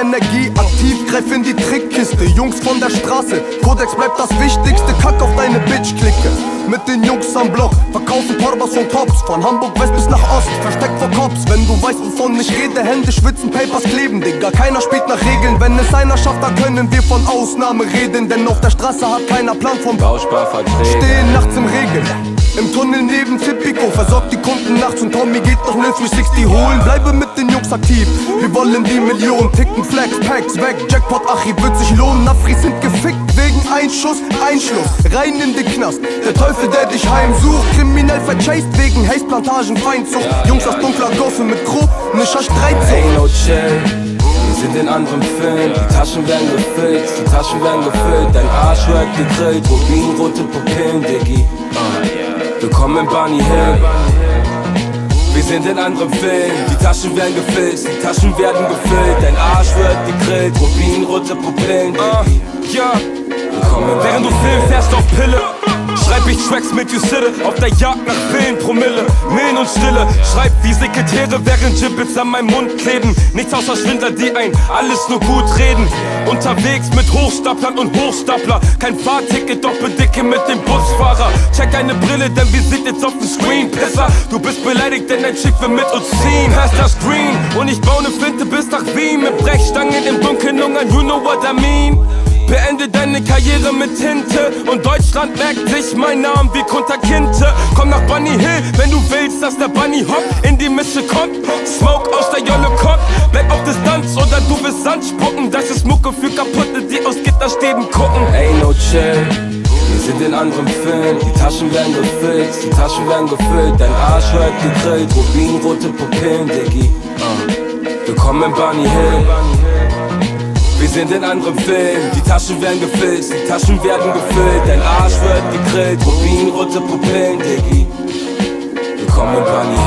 Energie aktiv, greif in die Trickkiste. Jungs von der Straße, Kodex bleibt das Wichtigste. Kack auf deine Bitch-Klicke. Mit den Jungs am Block, verkaufen Torbas und Tops. Von Hamburg West bis nach Ost, versteckt vor Cops. Wenn du weißt, wovon ich rede, Hände schwitzen, Papers kleben, Digga. Keiner spielt nach Regeln. Wenn es einer schafft, dann können wir von Ausnahme reden. Denn auf der Straße hat keiner Plan vom Bausparverträge. Stehen nachts im Regen. Im Tunnel neben Tipico, versorgt die Kunden nachts und Tommy geht noch ne 360 holen. Bleibe mit den Jungs aktiv, wir wollen die Million. Ticken Flex, Packs weg, Jackpot, Achi wird sich lohnen. Nafris sind gefickt wegen Einschuss, Einschluss. Rein in den Knast, der Teufel, der dich heimsucht. Kriminell verchased wegen Haze-Plantagen, Feinzucht. Jungs aus dunkler Gosse mit ne Schasch 13. Ain't no chill. Sind in anderem Film, die Taschen werden gefüllt, die Taschen werden gefüllt, dein Arsch wird gegrillt, rubinrote Pupillen, Diggi. Willkommen in Bunny Hill. Wir sind in anderem Film, die Taschen werden gefüllt, die Taschen werden gefüllt, dein Arsch wird gegrillt, rubinrote Pupillen, Diggi. Uh, ja, Willkommen während du Film fährst auf Pille. Schreib ich Tracks mit You Sitte auf der Jagd nach Pillen, Promille, Millen und Stille. Schreib wie Sekretäre, während Gibbets an meinem Mund kleben. Nichts außer Schwindler, die ein alles nur gut reden. Unterwegs mit Hochstaplern und Hochstapler. Kein Fahrticket, Doppeldicke mit dem Busfahrer. Check eine Brille, denn wir sind jetzt auf dem Screen. Pisser, du bist beleidigt, denn dein Chick will mit uns ziehen. Hast das Green und ich baue ne Flinte bis nach Wien. Mit Brechstangen im Dunkeln Lungern, you know what I mean. Beende deine Karriere mit Tinte und Deutschland merkt sich mein Name wie Kunter Kinte. Komm nach Bunny Hill, wenn du willst, dass der Bunny Hop in die Mische kommt. Smoke aus der Jolle kommt, bleib auf Distanz oder du wirst Sand spucken. Das ist Mucke für kaputte, die aus Gitterstäben gucken. Ain't no chill. Sind in anderem Film, die Taschen werden gefüllt, die Taschen werden gefüllt, dein Arsch wird gegrillt, rubinrote Pupillen, Diggi. Uh. Willkommen in Bunny Hill. Wir sind in anderem Film, die Taschen werden gefüllt, die Taschen werden gefüllt, dein Arsch wird gegrillt, rubinrote Pupillen, Diggi. Willkommen in Bunny.